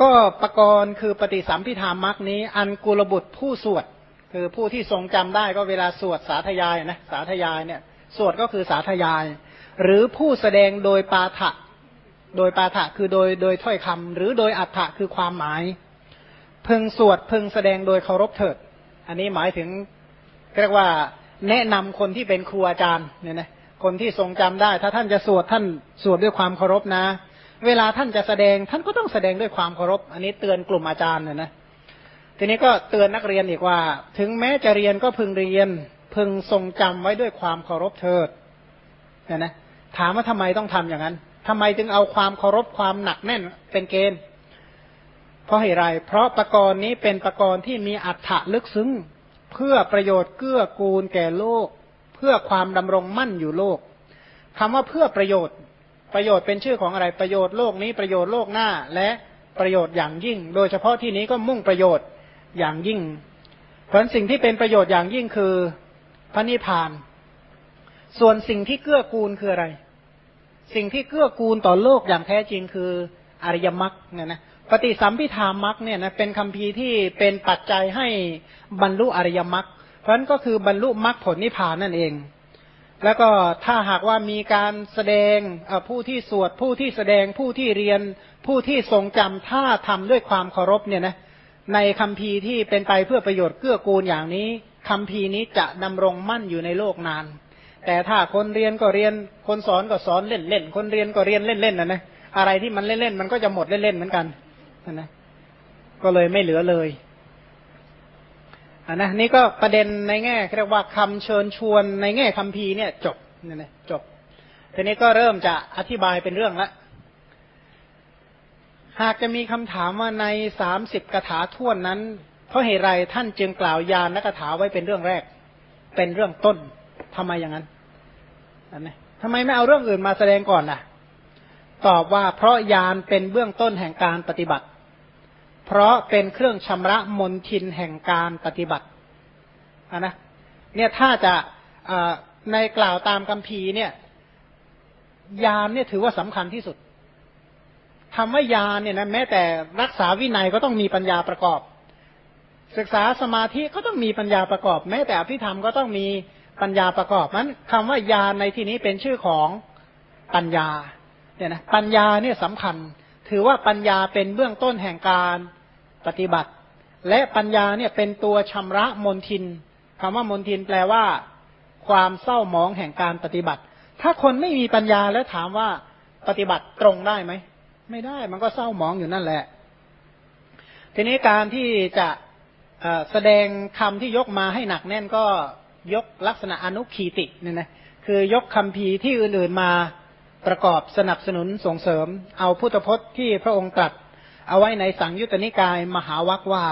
ก็ปรกรณ์คือปฏิสัมพิธามักนี้ อันกุลบุตรผู้สวด คือผู้ที่ทรงจำได้ก็เวลาสวดสาธยายนะสาธยายเนี่ยสวดก็คือสาธยาย หรือผู้แสดงโดยปาฐะโดยปาฐะคือโดยโดยถ้อยคำหรือโดยอัฏฐะคือความหมาย พึงสวดพึงแสดงโดยเคารพเถิด อันนี้หมายถึงเรียกว่าแนะนำคนที่เป็นครูอาจารย์เนี่ยนะคนที่ทรงจำได้ ถ้าท่านจะสวดท่านสวดด้วยความเคารพนะ เวลาท่านจะแสดงท่านก็ต้องแสดงด้วยความเคารพ อันนี้เตือนกลุ่มอาจารย์เนี่ยนะทีนี้ก็เตือนนักเรียนอีกว่า ถึงแม้จะเรียนก็พึงเรียน พึงทรงจำไว้ด้วยความเคารพเถิดเนี่ยนะถามว่าทำไมต้องทำอย่างนั้นทำไมจึงเอาความเคารพความหนักแน่นเป็นเกณฑ์ เพราะเหตุไร เพราะประกรณ์นี้เป็นประกรณ์ที่มีอัฏฐะลึกซึ้ง เพื่อประโยชน์เกื้อกูลแก่โลก เพื่อความดำรงมั่นอยู่โลกคำว่าเพื่อประโยชน์ ประโยชน์เป็นชื่อของอะไรประโยชน์โลกนี้ประโยชน์โลกหน้า และประโยชน์อย่างยิ่ง โดยเฉพาะที่นี้ก็มุ่งประโยชน์อย่างยิ่ง เพราะสิ่งที่เป็นประโยชน์อย่างยิ่งคือพระนิพพาน ส่วนสิ่งที่เกื้อกูลคืออะไร สิ่งที่เกื้อกูลต่อโลกอย่างแท้จริงคืออริยมรรคเนี่ยนะปฏิสัมพิธามรรคเนี่ยนะเป็นคำพีที่เป็นปัจจัยให้บรรลุอริยมรรคเพราะนั้นก็คือบรรลุมรรคผลนิพพานนั่นเอง แล้วก็ถ้าหากว่ามีการแสดงผู้ที่สวดผู้ที่แสดงผู้ที่เรียน ผู้ที่ทรงจำถ้าทำด้วยความเคารพเนี่ยนะในคำพีที่เป็นไปเพื่อประโยชน์เกื้อกูลอย่างนี้คำพีนี้จะดำรงมั่นอยู่ในโลกนาน แต่ถ้าคนเรียนก็เรียน คนสอนก็สอนเล่นๆคนเรียนก็เรียนเล่นๆนะนะอะไรที่มันเล่นๆมันก็จะหมดเล่นๆเหมือนกันนะก็เลยไม่เหลือเลย อันนะนี่ก็ประเด็นในแง่เรียกว่าคำเชิญชวนในแง่คำพีเนี่ยจบเนี่ยนะจบทีนี้ก็เริ่มจะอธิบายเป็นเรื่องละหากจะมีคำถามว่าในสามสิบกถาท่วนนั้น เพราะเหตุไรท่านจึงกล่าวยานและกถาไว้เป็นเรื่องแรก เป็นเรื่องต้นทำไมอย่างนั้นอันนี้ทำไมไม่เอาเรื่องอื่นมาแสดงก่อนล่ะ ตอบว่าเพราะยานเป็นเบื้องต้นแห่งการปฏิบัติ เพราะเป็นเครื่องชำระมนทินแห่งการปฏิบัติะนะเนี่ยถ้าจะในกล่าวตามคำพีเนี่ยยานเนี่ยถือว่าสำคัญที่สุดคำว่ายานเนี่ยนะแม้แต่รักษาวินัยก็ต้องมีปัญญาประกอบ ศึกษาสมาธิก็ต้องมีปัญญาประกอบ แม้แต่อภิธรรมก็ต้องมีปัญญาประกอบนั้นคำว่ายานในที่นี้เป็นชื่อของปัญญาเนี่ยนะปัญญาเนี่ยสำคัญ ถือว่าปัญญาเป็นเบื้องต้นแห่งการ ปฏิบัติ และปัญญาเนี่ยเป็นตัวชำระมนทินคำว่ามนทินแปลว่า ความเศร้าหมองแห่งการปฏิบัติ ถ้าคนไม่มีปัญญาแล้วถามว่าปฏิบัติตรงได้ไหมไม่ได้มันก็เศร้าหมองอยู่นั่นแหละ ทีนี้การที่จะแสดงคำที่ยกมาให้หนักแน่นก็ยกลักษณะอนุขีติเนี่ยนะคือยกคำพีที่อื่นๆมาประกอบสนับสนุนส่งเสริม เอาพุทธพจน์ที่พระองค์ตรัส เอาไว้ในสังยุตตนิกาย มหาวัคว่า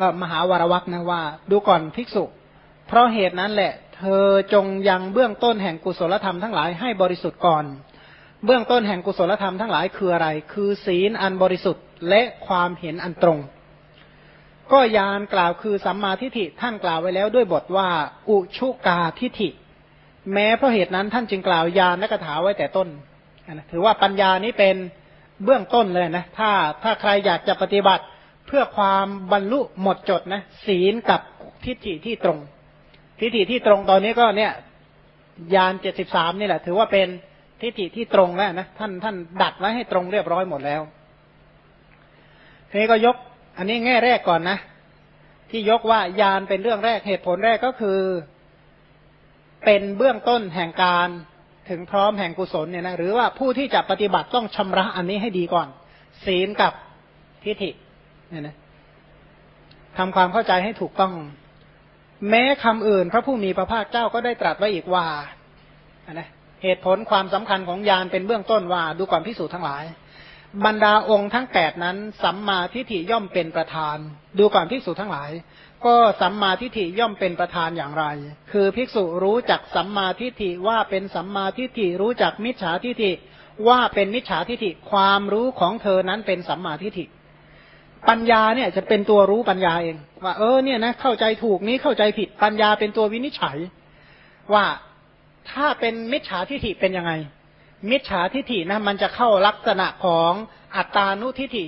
ก็มหาวารวัคนะว่า ดูก่อนภิกษุ เพราะเหตุนั้นแหละ เธอจงยังเบื้องต้นแห่งกุศลธรรมทั้งหลายให้บริสุทธิ์ก่อน เบื้องต้นแห่งกุศลธรรมทั้งหลายคืออะไร คือศีลอันบริสุทธิ์และความเห็นอันตรง ก็ยานกล่าวคือสัมมาทิฏฐิท่านกล่าวไว้แล้วด้วยบทว่า อุชุกาทิฏฐิ แม้เพราะเหตุนั้นท่านจึงกล่าวยานและกถาไว้แต่ต้นถือว่าปัญญานี้เป็น เบื้องต้นเลยนะ ถ้าถ้าใครอยากจะปฏิบัติเพื่อความบรรลุหมดจดนะศีลกับทิฏฐิที่ตรง ทิฏฐิที่ตรงตอนนี้ก็เนี่ยยานเจ็ดสิบสามนี่แหละ ถือว่าเป็นทิฏฐิที่ตรงแล้วนะท่านท่านดัดไว้ให้ตรงเรียบร้อยหมดแล้วทีนี้ก็ยก อันนี้แง่แรกก่อนนะ ที่ยกว่ายานเป็นเรื่องแรกเหตุผลแรกก็คือ เป็นเบื้องต้นแห่งการ ถึงพร้อมแห่งกุศลเนี่ยนะหรือว่าผู้ที่จะปฏิบัติต้องชำระอันนี้ให้ดีก่อน ศีลกับทิฏฐิเนี่ยนะทำความเข้าใจให้ถูกต้อง แม้คำอื่น พระผู้มีพระภาคเจ้าก็ได้ตรัสไว้อีกว่านะเหตุผลความสำคัญของยานเป็นเบื้องต้นว่าดูก่อนพิสูจน์ทั้งหลาย บรรดาองค์ทั้งแปดนั้น สัมมาทิฏฐิย่อมเป็นประธาน ดูก่อนพิสูจน์ทั้งหลาย ก็สัมมาทิฏฐิย่อมเป็นประธานอย่างไร คือภิกษุรู้จักสัมมาทิฏฐิว่าเป็นสัมมาทิฏฐิรู้จักมิจฉาทิฏฐิว่าเป็นมิจฉาทิฏฐิความรู้ของเธอนั้นเป็นสัมมาทิฏฐิ ปัญญาเนี่ยจะเป็นตัวรู้ปัญญาเอง ว่าเออเนี่ยนะเข้าใจถูกนี้เข้าใจผิดปัญญาเป็นตัววินิจฉัย ว่าถ้าเป็นมิจฉาทิฏฐิเป็นยังไง มิจฉาทิฏฐินะมันจะเข้าลักษณะของอัตตานุทิฏฐิ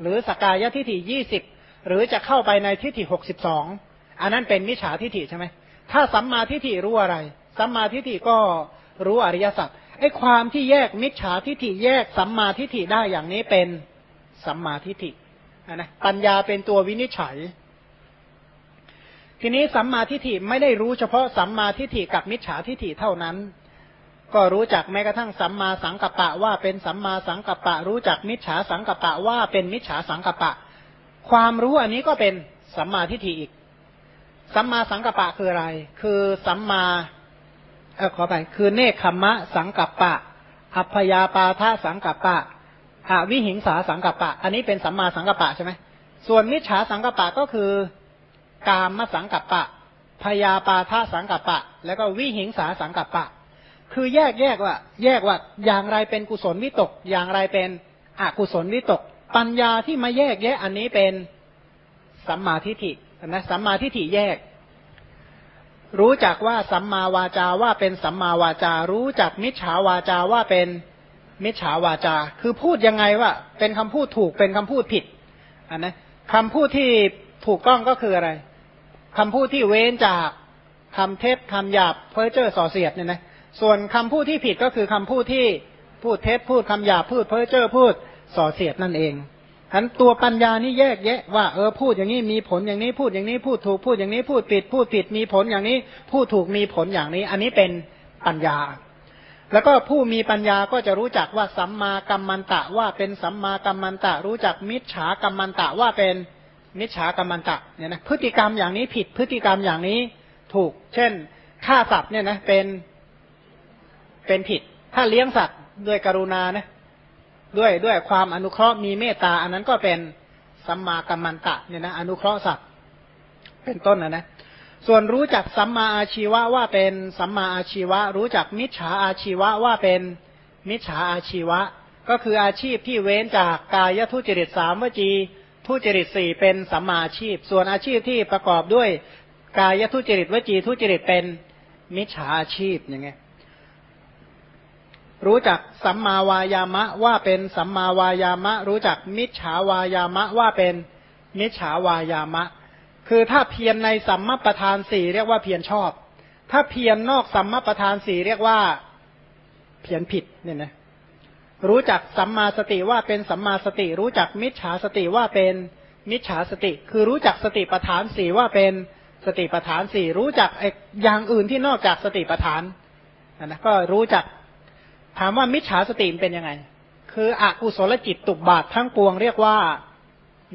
หรือสกายทิฏฐิยี่สิบหรือจะเข้าไปในทิฏฐิหกสิบสองอันนั้นเป็นมิจฉาทิฏฐิใช่ไหมถ้าสัมมาทิฏฐิรู้อะไร สัมมาทิฏฐิก็รู้อริยสัจไอ้ความที่แยกมิจฉาทิฏฐิแยกสัมมาทิฏฐิได้อย่างนี้เป็นสัมมาทิฏฐินะปัญญาเป็นตัววินิจฉัย ทีนี้สัมมาทิฏฐิไม่ได้รู้เฉพาะสัมมาทิฏฐิกับมิจฉาทิฏฐิเท่านั้น ก็รู้จักแม้กระทั่งสัมมาสังกัปปะว่าเป็นสัมมาสังกัปปะ รู้จักมิจฉาสังกัปปะว่าเป็นมิจฉาสังกัปปะ ความรู้อันนี้ก็เป็นสัมมาทิฏฐิอีก สัมมาสังกัปปะคืออะไร คือสัมมาเออขอไปคือเนคขมะสังกัปปะ อัพยาปาทะสังกัปปะอวิหิงสาสังกัปปะ อันนี้เป็นสัมมาสังกัปปะใช่ไหมส่วนมิจฉาสังกัปปะก็คือกามมสังกัปปะพยาปาทะสังกัปปะ แล้วก็วิหิงสาสังกัปปะ คือแยกแยกว่า แยกว่าอย่างไรเป็นกุศลวิตก อย่างไรเป็นอกุศลวิตก ปัญญาที่มาแยกแยะอันนี้เป็นสัมมาทิฏฐินะสัมมาทิฏฐิแยก รู้จักว่าสัมมาวาจาว่าเป็นสัมมาวาจา รู้จักมิจฉาวาจาว่าเป็นมิจฉาวาจา คือพูดยังไงว่า เป็นคำพูดถูกเป็นคำพูดผิดอันนะคำพูดที่ถูกต้องก็คืออะไรคำพูดที่เว้นจากคำเท็จคำหยาบเพ้อเจ้อส่อเสียดเนี่ยนะ ส่วนคำพูดที่ผิดก็คือคำพูดที่พูดเท็จพูดคำหยาพูดเพ้อเจ้อพูดส่อเสียดนั่นเองฉันตัวปัญญานี่แยกแยะว่าเออพูดอย่างนี้มีผลอย่างนี้พูดอย่างนี้พูดถูกพูดอย่างนี้พูดผิดพูดผิดมีผลอย่างนี้พูดถูกมีผลอย่างนี้ อันนี้เป็นปัญญา แล้วก็ผู้มีปัญญาก็จะรู้จักว่าสัมมากัมมันตะว่าเป็นสัมมากัมมันตะ รู้จักมิจฉากัมมันตะว่าเป็นมิจฉากัมมันตะเนี่ยนะพฤติกรรมอย่างนี้ผิดพฤติกรรมอย่างนี้ถูก เช่นฆ่าสัตว์เนี่ยนะเป็น เป็นผิด ถ้าเลี้ยงสัตว์ด้วยกรุณานะด้วยด้วยความอนุเคราะห์มีเมตตา อันนั้นก็เป็นสัมมากัมมันตะเนี่ยนะอนุเคราะห์สัตว์เป็นต้นนะนะส่วนรู้จักสัมมาอาชีวะว่าเป็นสัมมาอาชีวะ รู้จักมิจฉาอาชีวะว่าเป็นมิจฉาอาชีวะ ก็คืออาชีพที่เว้นจากกายทุจริตสามวจีทุจริตสี่เป็นสัมมาอาชีพ ส่วนอาชีพที่ประกอบด้วยกายทุจริตวจีทุจริตเป็นมิจฉาอาชีพอย่างเงี้ย รู้จักสัมมาวายามะว่าเป็นสัมมาวายามะ รู้จักมิจฉาวายามะว่าเป็นมิจฉาวายามะ คือถ้าเพียรในสัมมาประธานสี่เรียกว่าเพียรชอบ ถ้าเพียรนอกสัมมาประธานสี่เรียกว่าเพียรผิดเนี่ยนะรู้จักสัมมาสติว่าเป็นสัมมาสติ รู้จักมิจฉาสติว่าเป็นมิจฉาสติ คือรู้จักสติประธานสี่ว่าเป็นสติประธานสี่รู้จักอย่างอื่นที่นอกจากสติประธานนะก็รู้จัก ถามว่ามิจฉาสติเป็นยังไง คืออกุศลจิตตุบบาททั้งปวงเรียกว่า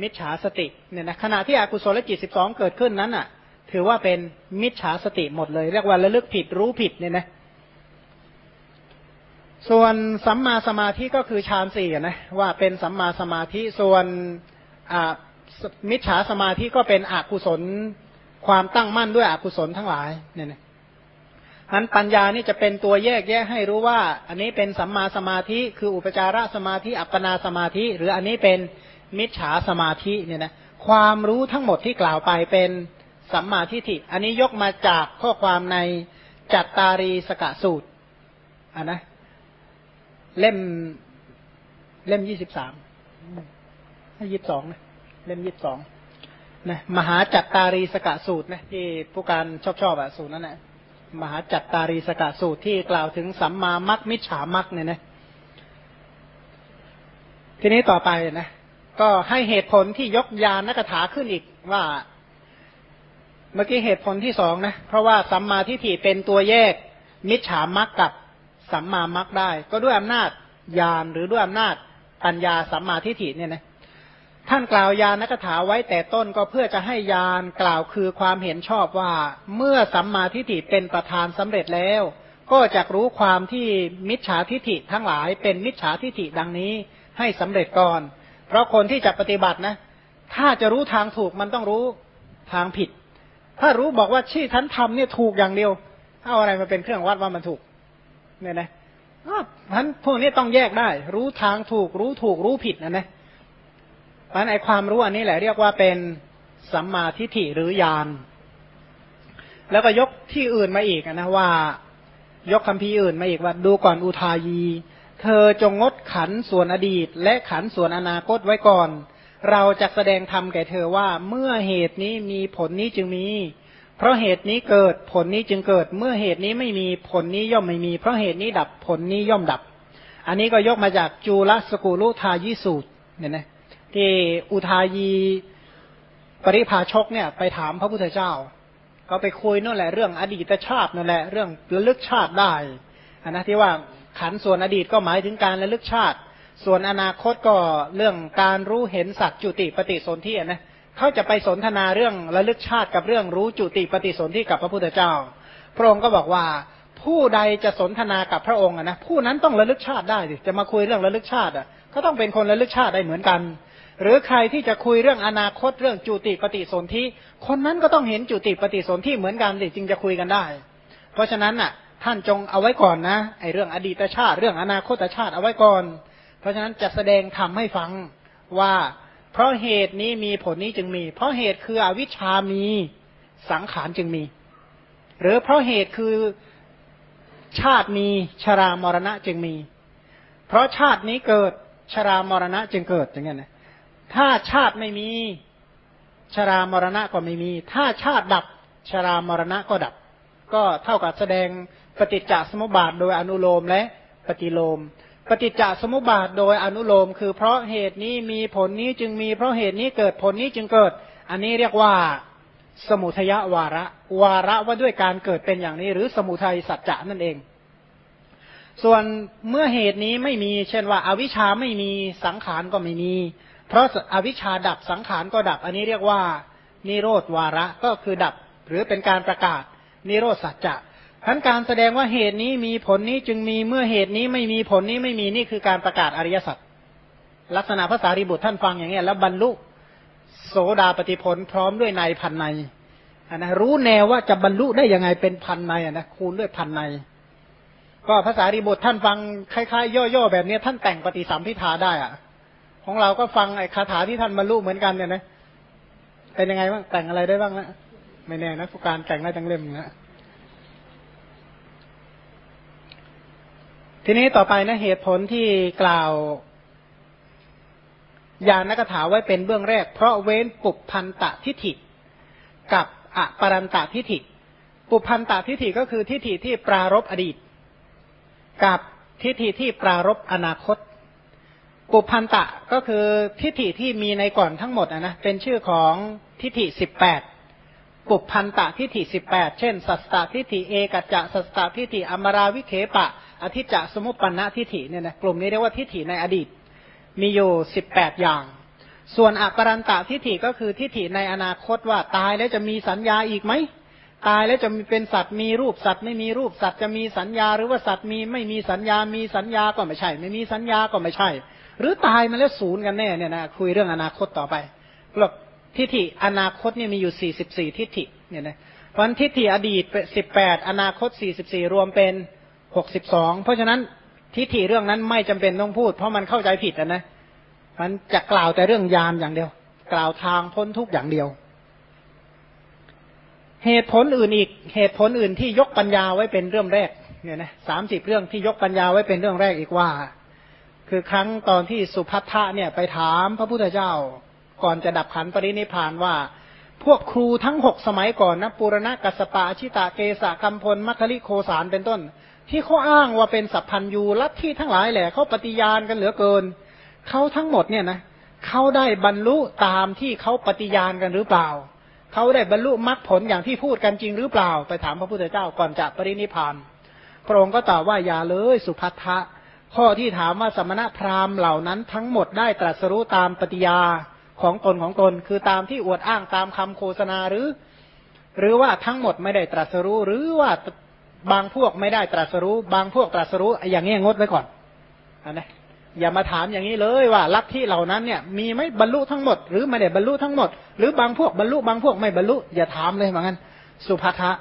มิจฉาสติเนี่ยนะขณะที่อกุศลจิตสิบสองเกิดขึ้นนั้นอะ ถือว่าเป็นมิจฉาสติหมดเลย เรียกว่าระลึกผิดรู้ผิดเนี่ยนะส่วนสัมมาสมาธิก็คือฌานสี่นะว่าเป็นสัมมาสมาธิส่วนมิจฉาสมาธิก็เป็นอกุศลความตั้งมั่นด้วยอกุศลทั้งหลายเนี่ยนะ นั้นปัญญานี่จะเป็นตัวแยกแยะให้รู้ว่า อันนี้เป็นสัมมาสมาธิ คืออุปจารสมาธิอัปปนาสมาธิ หรืออันนี้เป็นมิจฉาสมาธิเนี่ยนะความรู้ทั้งหมดที่กล่าวไปเป็นสัมมาทิฏฐิ อันนี้ยกมาจากข้อความในจัตตารีสกะสูตรอ่านะ เล่มเล่มยี่สิบสามยี่สิบสองนะเล่มยี่สิบสองนะมหาจัตตารีสกะสูตรนะที่ผู้การชอบชอบอะสูตรนั้นนะ มหาจัตตารีสกะสูตรที่กล่าวถึงสัมมามัคมิจฉามัคเนี่ยนะทีนี้ต่อไปนะก็ให้เหตุผลที่ยกยานนักถาขึ้นอีกว่า เมื่อกี้เหตุผลที่สองนะ เพราะว่าสัมมาทิฏฐิเป็นตัวแยก มิจฉามัคกับสัมมามัคได้ ก็ด้วยอำนาจยานหรือด้วยอำนาจปัญญาสัมมาทิฏฐิเนี่ยนะ ท่านกล่าวยานักถาไว้แต่ต้นก็เพื่อจะให้ยานกล่าวคือความเห็นชอบว่า เมื่อสัมมาทิฏฐิเป็นประธานสำเร็จแล้ว ก็จะรู้ความที่มิจฉาทิฏฐิทั้งหลายเป็นมิจฉาทิฏฐิดังนี้ให้สำเร็จก่อน เพราะคนที่จะปฏิบัตินะ ถ้าจะรู้ทางถูกมันต้องรู้ทางผิด ถ้ารู้บอกว่าที่ฉันทำเนี่ยถูกอย่างเดียวเอาอะไรมาเป็นเครื่องวัดว่ามันถูกเนี่ยนะท่านพวกนี้ต้องแยกได้ รู้ทางถูก รู้ถูกรู้ผิดนะนะ เพราะในความรู้อันนี้แหละเรียกว่าเป็นสัมมาทิฏฐิหรือญาณแล้วก็ยกที่อื่นมาอีกนะว่า ยกคำพีอื่นมาอีกว่า ดูก่อนอุทายี เธอจงงดขันส่วนอดีต และขันส่วนอนาคตไว้ก่อน เราจะแสดงธรรมแก่เธอว่า เมื่อเหตุนี้มีผลนี้จึงมี เพราะเหตุนี้เกิดผลนี้จึงเกิด เมื่อเหตุนี้ไม่มีผลนี้ย่อมไม่มี เพราะเหตุนี้ดับผลนี้ย่อมดับ อันนี้ก็ยกมาจากจูลสกุลุทายิสูตรเนี่ยนะ ที่อุทายีปริภาชกเนี่ย ไปถามพระพุทธเจ้า ก็ไปคุยนั่นแหละเรื่องอดีตชาตินั่นแหละ เรื่องระลึกชาติได้อันนะที่ว่าขันส่วนอดีตก็หมายถึงการระลึกชาติ ส่วนอนาคตก็เรื่องการรู้เห็นสัตว์จุติปฏิสนธินะเขาจะไปสนทนาเรื่องระลึกชาติกับเรื่องรู้จุติปฏิสนธิกับพระพุทธเจ้า พระองค์ก็บอกว่าผู้ใดจะสนทนากับพระองค์นะผู้นั้นต้องระลึกชาติได้สิจะมาคุยเรื่องระลึกชาติอะก็ต้องเป็นคนระลึกชาติได้เหมือนกัน หรือใครที่จะคุยเรื่องอนาคตเรื่องจุติปฏิสนธิคนนั้นก็ต้องเห็นจุติปฏิสนธิเหมือนกันสิจึงจะคุยกันได้ เพราะฉะนั้นอะ ท่านจงเอาไว้ก่อนนะไอเรื่องอดีตชาติเรื่องอนาคตชาติเอาไว้ก่อน เพราะฉะนั้นจะแสดงทำให้ฟังว่า เพราะเหตุนี้มีผลนี้จึงมี เพราะเหตุคืออวิชามีสังขารจึงมี หรือเพราะเหตุคือชาติมีชรามรณะจึงมี เพราะชาตินี้เกิดชรามรณะจึงเกิดอย่างเงี้ยนะ ถ้าชาติไม่มี ชรามรณะก็ไม่มี ถ้าชาติดับ ชรามรณะก็ดับ ก็เท่ากับแสดงปฏิจจสมุปบาทโดยอนุโลมและปฏิโลม ปฏิจจสมุปบาทโดยอนุโลม คือเพราะเหตุนี้มีผลนี้จึงมีเพราะเหตุนี้เกิดผลนี้จึงเกิด อันนี้เรียกว่าสมุทยาวาระ วาระว่าด้วยการเกิดเป็นอย่างนี้ หรือสมุทัยสัจจะนั่นเอง ส่วนเมื่อเหตุนี้ไม่มี เช่นว่าอาวิชชาไม่มีสังขารก็ไม่มี เพราะอวิชชาดับสังขารก็ดับ อันนี้เรียกว่า นิโรธวาระก็คือดับ หรือเป็นการประกาศ นิโรธสัจจะทั้นการแสดงว่าเหตุนี้มีผลนี้จึงมีเมื่อเหตุนี้ไม่มีผลนี้ไม่มีนี่คือการประกาศอริยสัจลักษณะภาษาริบุตรท่านฟังอย่างนี้แล้วบรรลุโสดาปฏิผลพร้อมด้วยในพันในนะรู้แนวว่าจะบรรลุได้ยังไงเป็นพันในนะคูณด้วยพันในก็ภาษาริบุตรท่านฟังคล้ายๆ ย่อๆแบบนี้ท่านแต่งปฏิสัมพิทาได้อะ ของเราก็ฟังไอ้คาถาที่ท่านบรรลุเหมือนกันเนี่ยนะเป็นยังไงบ้างแต่งอะไรได้บ้างนะไม่แน่นะผู้การแต่งได้จังเล่มนะทีนี้ต่อไปนะเหตุผลที่กล่าวยานักถาไว้เป็นเบื้องแรก เพราะเว้นปุพันตะทิฏฐิ กับอปรันตะทิฏฐิ ปุพันตะทิฏฐิก็คือทิฏฐิที่ปรารบอดีต กับทิฏฐิที่ปรารบอนาคต ปุพันตะก็คือทิฏฐิที่มีในก่อนทั้งหมดนะ เป็นชื่อของทิฏฐิสิบแปดปุพันตะทิฏฐิสิบแปดเช่น สัสตทิฏฐิเอกัจจะสัสตทิฏฐิอมราวิเคปะ อธิจะสมุปปนทิฏฐิเนี่ยนะกลุ่มนี้เรียกว่าทิฏฐิในอดีต มีอยู่สิบแปดอย่าง ส่วนอปรันตะทิฏฐิก็คือทิฏฐิในอนาคตว่าตายแล้วจะมีสัญญาอีกไหมตายแล้วจะมีเป็นสัตว์มีรูปสัตว์ไม่มีรูปสัตว์จะมีสัญญาหรือว่าสัตว์มีไม่มีสัญญา มีสัญญาก็ไม่ใช่ ไม่มีสัญญาก็ไม่ใช่ หรือตายมาแล้วศูนย์กันแน่เนี่ยนะคุยเรื่องอนาคตต่อไปหลกทิฏฐิอนาคตเนี่ยมีอยู่สี่สิบสี่ทิฏฐิเนี่ยนะวันทิฏฐิอดีตสิบแปดอนาคตสี่สิบสี่รวมเป็นหกสิบสองเพราะฉะนั้นทิฏฐิเรื่องนั้นไม่จำเป็นต้องพูด เพราะมันเข้าใจผิดนะมันจะกล่าวแต่เรื่องยามอย่างเดียว กล่าวทางพ้นทุกอย่างเดียว เหตุผลอื่นอีกเหตุผลอื่นที่ยกปัญญาไว้เป็นเรื่องแรกเนี่ยนะสามสิบเรื่องที่ยกปัญญาไว้เป็นเรื่องแรกอีกว่า คือครั้งตอนที่สุพัทธะเนี่ยไปถามพระพุทธเจ้า ก่อนจะดับขันปรินิพานว่า พวกครูทั้งหกสมัยก่อนนะปุรณะกัสปะชิตาเกสะกัมพลมัคคิโคสารเป็นต้น ที่เขาอ้างว่าเป็นสัพพันยูลัทธิทั้งหลายแหละเขาปฏิญาณกันเหลือเกินเขาทั้งหมดเนี่ยนะเขาได้บรรลุตามที่เขาปฏิญาณกันหรือเปล่าเขาได้บรรลุมรรคผลอย่างที่พูดกันจริงหรือเปล่า ไปถามพระพุทธเจ้าก่อนจะปรินิพานพระองค์ก็ตอบว่าอย่าเลยสุภัททะ ข้อที่ถามว่าสมณะพราหมณ์เหล่านั้นทั้งหมดได้ตรัสรู้ตามปฏิญาของตนของตน คือตามที่อวดอ้างตามคำโฆษณาหรือ หรือว่าทั้งหมดไม่ได้ตรัสรู้ หรือว่าบางพวกไม่ได้ตรัสรู้ บางพวกตรัสรู้อย่างนี้งดไว้ก่อนอนนี้อย่ามาถามอย่างนี้เลยว่าลัทธิเหล่านั้นเนี่ยมีไม่บรรลุทั้งหมด หรือไม่ได้บรรลุทั้งหมด หรือบางพวกบรรลุบางพวกไม่บรรลุอย่าถามเลยเหมือนกันสุภาทะ